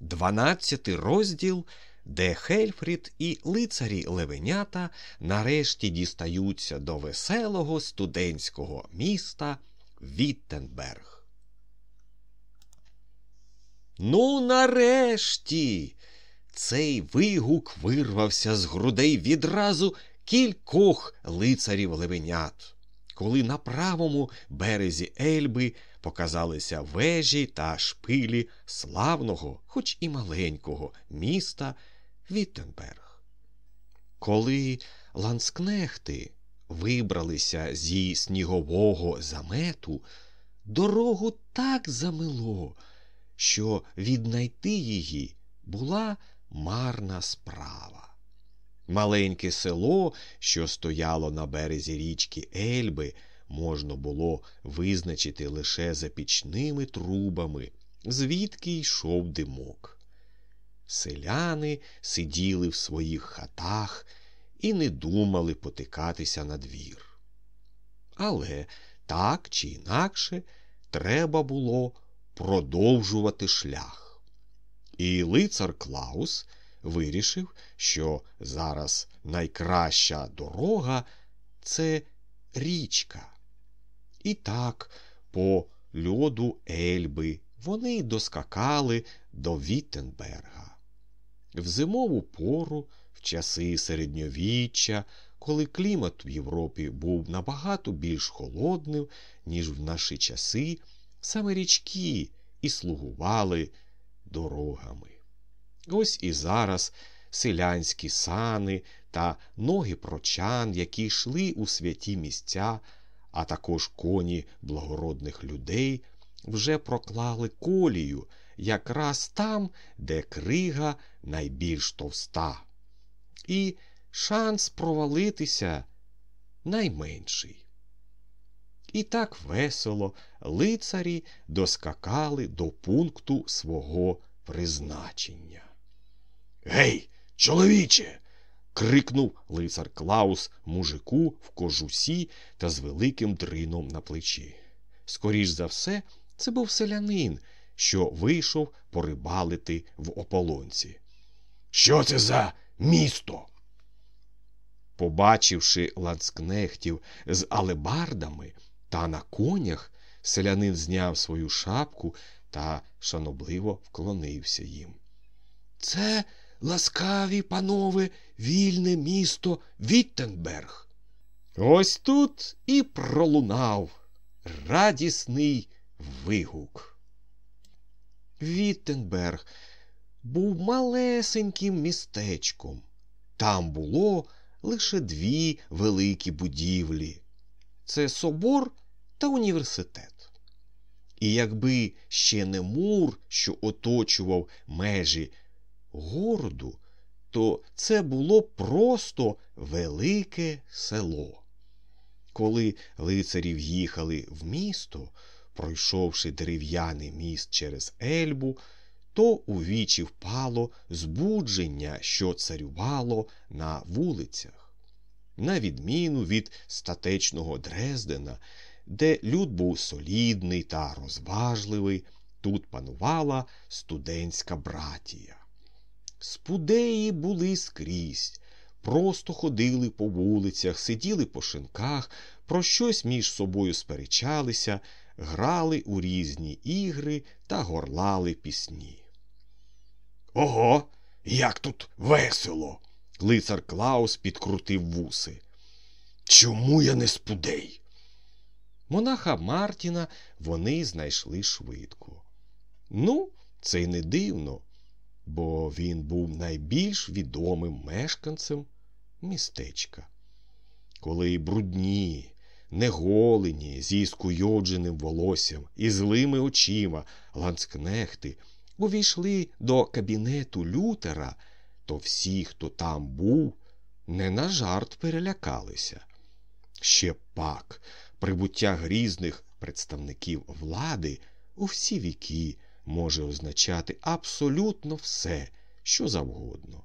Дванадцятий розділ, де Хельфрід і лицарі левенята нарешті дістаються до веселого студентського міста Віттенберг. Ну, нарешті. Цей вигук вирвався з грудей відразу кількох лицарів левенят, коли на правому березі Ельби показалися вежі та шпилі славного, хоч і маленького, міста Віттенберг. Коли ланскнехти вибралися зі снігового замету, дорогу так замило, що віднайти її була марна справа. Маленьке село, що стояло на березі річки Ельби, можна було визначити лише за пічними трубами, звідки йшов димок. Селяни сиділи в своїх хатах і не думали потикатися на двір. Але так чи інакше треба було продовжувати шлях. І лицар Клаус вирішив, що зараз найкраща дорога це річка. І так, по льоду Ельби вони доскакали до Віттенберга. В зимову пору, в часи середньовіччя, коли клімат в Європі був набагато більш холодним, ніж в наші часи, саме річки і слугували дорогами. Ось і зараз селянські сани та ноги прочан, які йшли у святі місця, а також коні благородних людей, вже проклали колію якраз там, де крига найбільш товста. І шанс провалитися найменший. І так весело лицарі доскакали до пункту свого призначення. Гей, чоловіче. крикнув лицар Клаус мужику в кожусі та з великим дрином на плечі. Скоріш за все, це був селянин, що вийшов порибалити в ополонці. Що це за місто? Побачивши ланцкнехтів з алебардами та на конях, селянин зняв свою шапку та шанобливо вклонився їм. Це ласкаві, панове, вільне місто Віттенберг. Ось тут і пролунав радісний вигук. Віттенберг був малесеньким містечком. Там було лише дві великі будівлі це собор та університет. І якби ще не мур, що оточував межі городу, то це було просто велике село. Коли лицарі в'їхали в місто, пройшовши дерев'яний міст через Ельбу, то у вічі впало збудження, що царювало на вулицях. На відміну від статечного Дрездена, де люд був солідний та розважливий, тут панувала студентська братія. Спудеї були скрізь, просто ходили по вулицях, сиділи по шинках, про щось між собою сперечалися, грали у різні ігри та горлали пісні. Ого, як тут весело! Лицар Клаус підкрутив вуси. Чому я не спудей? Монаха Мартіна вони знайшли швидко. Ну, це й не дивно, бо він був найбільш відомим мешканцем містечка. Коли брудні, неголені, зі скуйодженим волоссям і злими очима ланцкнехти увійшли до кабінету Лютера, то всі, хто там був, не на жарт перелякалися. Ще пак прибуття грізних представників влади у всі віки може означати абсолютно все, що завгодно.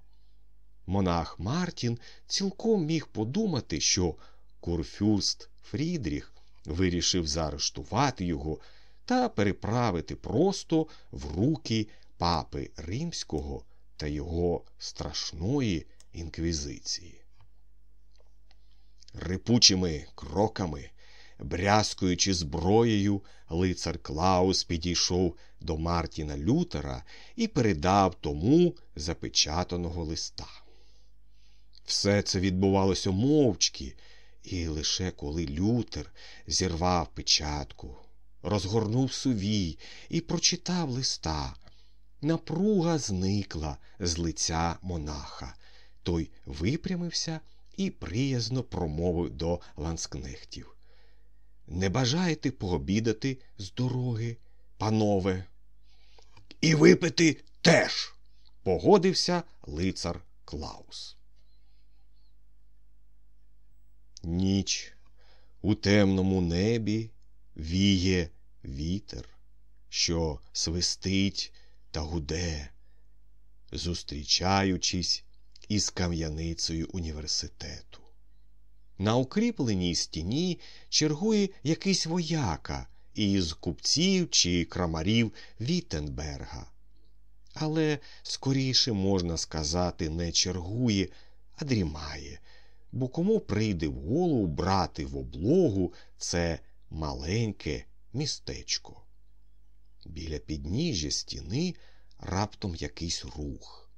Монах Мартін цілком міг подумати, що курфюрст Фрідріх вирішив заарештувати його та переправити просто в руки папи римського та його страшної інквізиції. Рипучими кроками, брязкуючи зброєю, лицар Клаус підійшов до Мартіна Лютера і передав тому запечатаного листа. Все це відбувалося мовчки, і лише коли Лютер зірвав печатку, розгорнув сувій і прочитав листа, напруга зникла з лиця монаха. Той випрямився і приязно промовив до ланскнехтів. Не бажаєте пообідати з дороги, панове? І випити теж, погодився лицар Клаус. Ніч у темному небі віє вітер, що свистить та гуде, зустрічаючись із кам'яницею університету. На укріпленій стіні чергує якийсь вояка із купців чи крамарів Віттенберга. Але скоріше можна сказати, не чергує, а дрімає, бо кому прийде в голову брати в облогу це маленьке містечко. Біля підніжжя стіни раптом якийсь рух.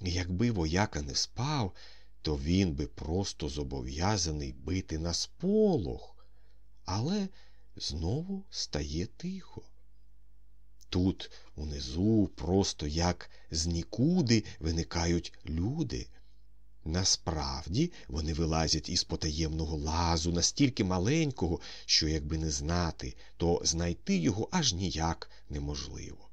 Якби вояка не спав, то він би просто зобов'язаний бити на сполох, але знову стає тихо. Тут унизу, просто як з нікуди виникають люди. Насправді вони вилазять із потаємного лазу настільки маленького, що, якби не знати, то знайти його аж ніяк неможливо.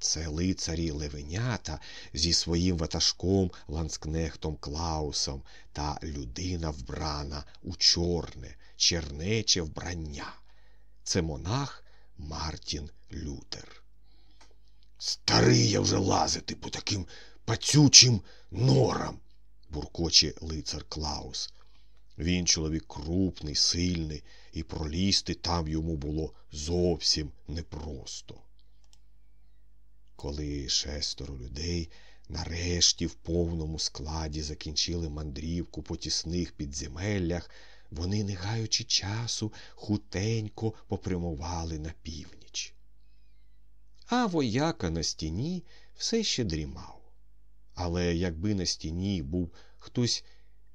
Це лицарі левенята зі своїм ватажком ланскнехтом Клаусом та людина вбрана у чорне, чернече вбрання. Це монах Мартін Лютер. Старий я вже лазити по таким пацючим норам, буркоче лицар Клаус. Він чоловік крупний, сильний, і пролізти там йому було зовсім непросто. Коли шестеро людей нарешті в повному складі закінчили мандрівку по тісних підземеллях, вони, не гаючи часу, хутенько попрямували на північ. А вояка на стіні все ще дрімав. Але якби на стіні був хтось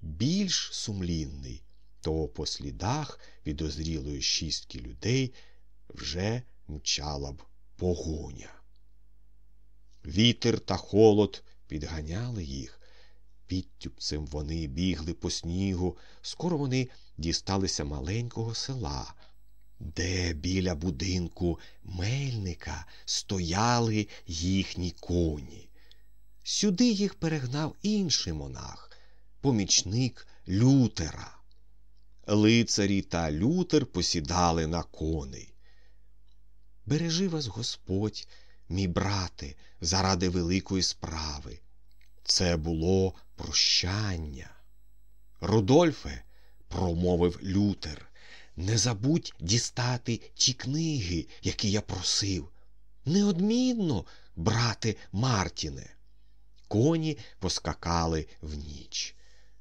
більш сумлінний, то по слідах підозрілої шістки людей вже мчала б погоня. Вітер та холод підганяли їх. Підтюпцем вони бігли по снігу, скоро вони дісталися маленького села, де біля будинку мельника стояли їхні коні. Сюди їх перегнав інший монах, помічник Лютера. Лицарі та Лютер посідали на коней. Бережи вас Господь, мій брате, заради великої справи. Це було прощання. Рудольфе, промовив Лютер, не забудь дістати ті книги, які я просив. Неодмінно, брате Мартіне. Коні поскакали в ніч.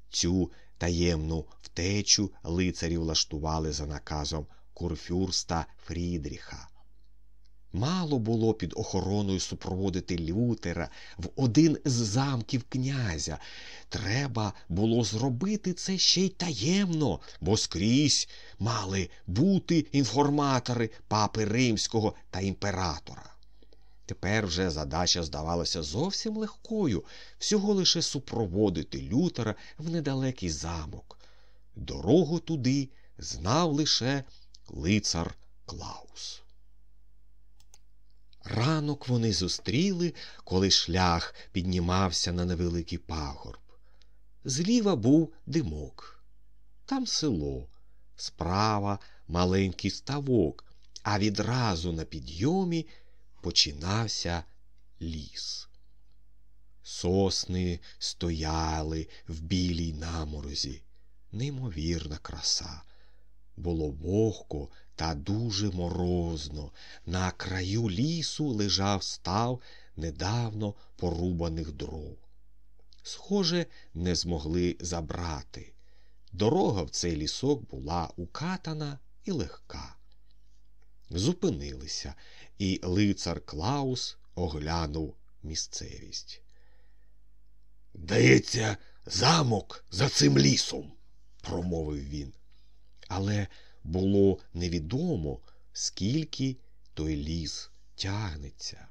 Цю таємну втечу лицарі влаштували за наказом курфюрста Фрідріха. Мало було під охороною супроводити Лютера в один з замків князя. Треба було зробити це ще й таємно, бо скрізь мали бути інформатори папи римського та імператора. Тепер вже задача здавалася зовсім легкою всього лише супроводити Лютера в недалекий замок. Дорогу туди знав лише лицар Клаус. Ранок вони зустріли, коли шлях піднімався на невеликий пагорб. Зліва був димок, там село, справа маленький ставок, а відразу на підйомі починався ліс. Сосни стояли в білій наморозі, неймовірна краса. Було вогко та дуже морозно. На краю лісу лежав став недавно порубаних дров. Схоже, не змогли забрати. Дорога в цей лісок була укатана і легка. Зупинилися, і лицар Клаус оглянув місцевість. Дається, замок за цим лісом, промовив він. Але було невідомо, скільки той ліс тягнеться.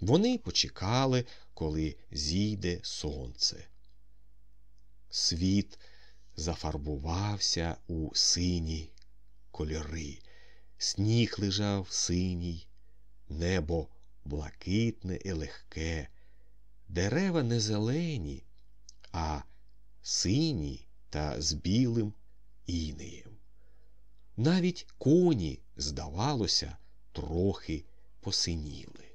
Вони почекали, коли зійде сонце. Світ зафарбувався у сині кольори, сніг лежав синій, небо блакитне і легке, дерева не зелені, а сині та з білим інеєм. Навіть коні, здавалося, трохи посиніли.